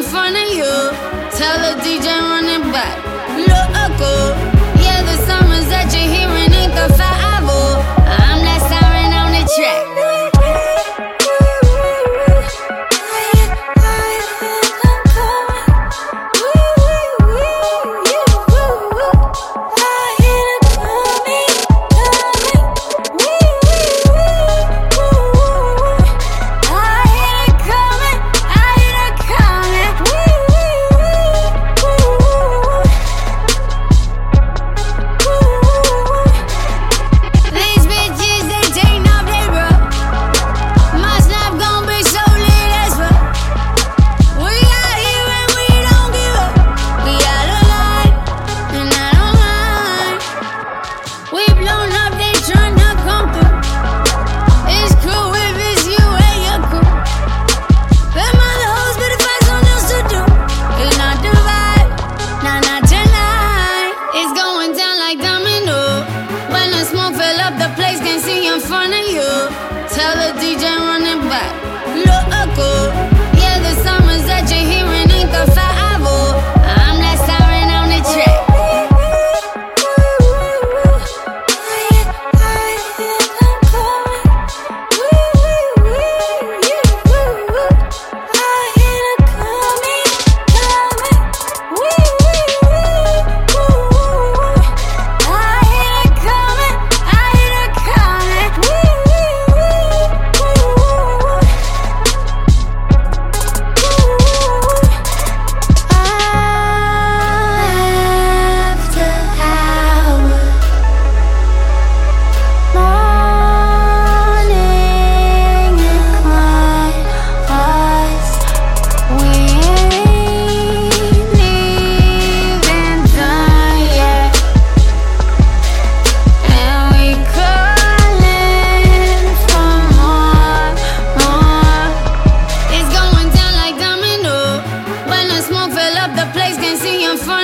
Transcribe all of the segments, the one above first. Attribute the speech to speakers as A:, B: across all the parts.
A: in front of you. Tell the DJ running back. Look, yeah, the summers that you're hearing. front of you. Tell the DJ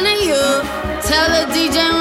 A: of you. Tell the DJ